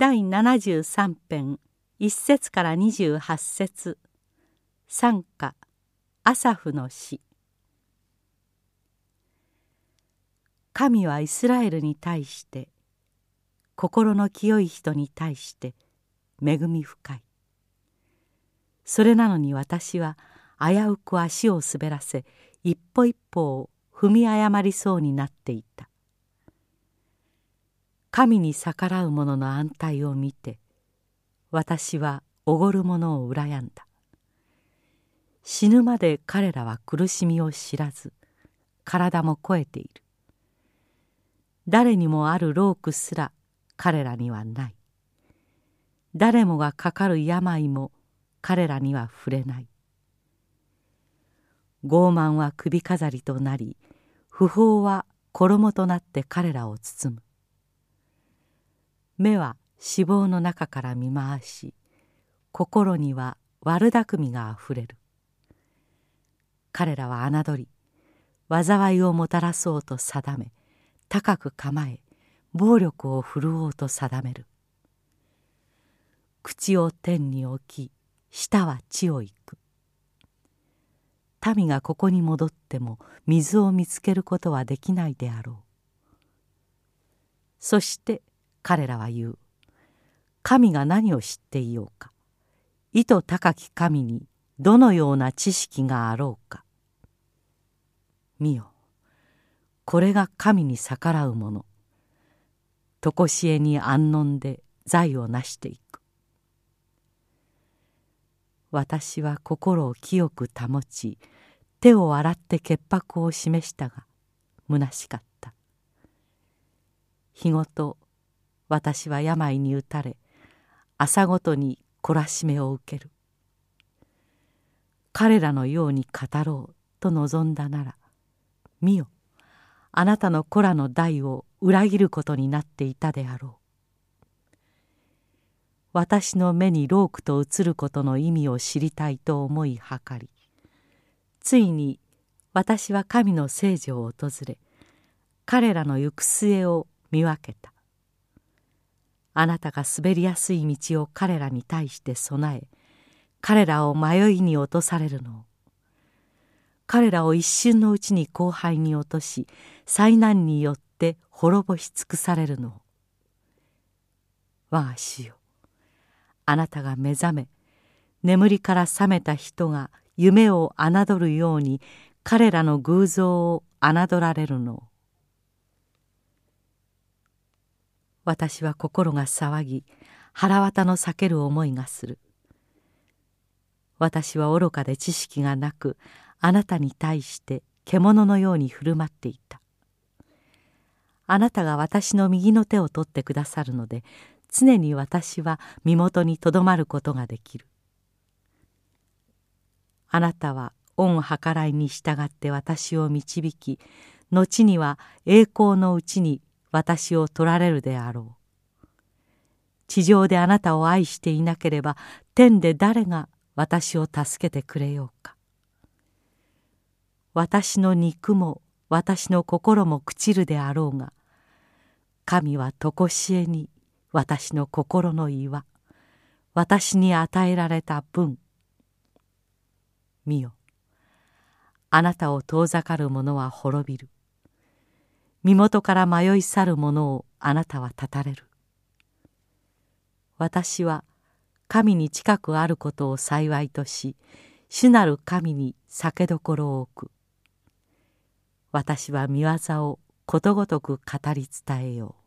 第73編1節から28節。賛歌アサフの詩神はイスラエルに対して心の清い人に対して恵み深い。それなのに私は危うく足を滑らせ一歩一歩を踏み誤りそうになっていた。神に逆らう者の安泰を見て私はおごる者を羨んだ。死ぬまで彼らは苦しみを知らず体も肥えている。誰にもあるロークすら彼らにはない。誰もがかかる病も彼らには触れない。傲慢は首飾りとなり不法は衣となって彼らを包む。目は脂肪の中から見回し心には悪巧みがあふれる。彼らは侮り災いをもたらそうと定め高く構え暴力を振るおうと定める。口を天に置き舌は地を行く。民がここに戻っても水を見つけることはできないであろう。そして彼らは言う。神が何を知っていようか。意図高き神にどのような知識があろうか。見よ。これが神に逆らう者常しえに安穏で財を成していく。私は心を清く保ち手を洗って潔白を示したが虚しかった。日ごと私は病に打たれ朝ごとに懲らしめを受ける。彼らのように語ろうと望んだなら見よあなたの子らの代を裏切ることになっていたであろう。私の目にロークと映ることの意味を知りたいと思い計りついに私は神の聖女を訪れ彼らの行く末を見分けた。あなたが滑りやすい道を彼らに対して備え彼らを迷いに落とされるのを。彼らを一瞬のうちに荒廃に落とし災難によって滅ぼし尽くされるのを。我が主よ。あなたが目覚め眠りから覚めた人が夢を侮るように彼らの偶像を侮られるのを。私は心が騒ぎ腹渡の避ける思いがする。私は愚かで知識がなくあなたに対して獣のように振る舞っていた。あなたが私の右の手を取ってくださるので常に私は身元にとどまることができる。あなたは恩計らいに従って私を導き後には栄光のうちに私を取られるであろう。地上であなたを愛していなければ天で誰が私を助けてくれようか。私の肉も私の心も朽ちるであろうが神は常しえに私の心の岩私に与えられた分。見よ。あなたを遠ざかる者は滅びる。身元から迷い去る者をあなたは断たれる。私は神に近くあることを幸いとし主なる神に酒どころを置く。私は見業をことごとく語り伝えよう。